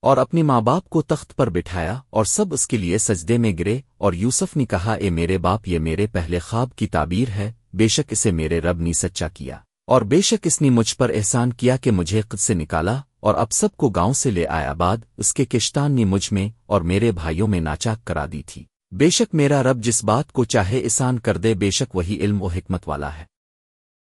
اور اپنی ماں باپ کو تخت پر بٹھایا اور سب اس کے لیے سجدے میں گرے اور یوسف نے کہا، اے میرے باپ، یہ میرے پہلے خواب کی تعبیر ہے، بے شک اسے میرے رب نے سچا کیا۔ اور بے شک اس نے مجھ پر احسان کیا کہ مجھے قد سے نکالا اور اب سب کو گاؤں سے لے آیا، بعد اس کے کشتان نے مجھ میں اور میرے بھائیوں میں ناچاک کرا دی تھی۔ بے شک میرا رب جس بات کو چاہے احسان کر دے، بے شک وہی علم و حکمت والا ہے۔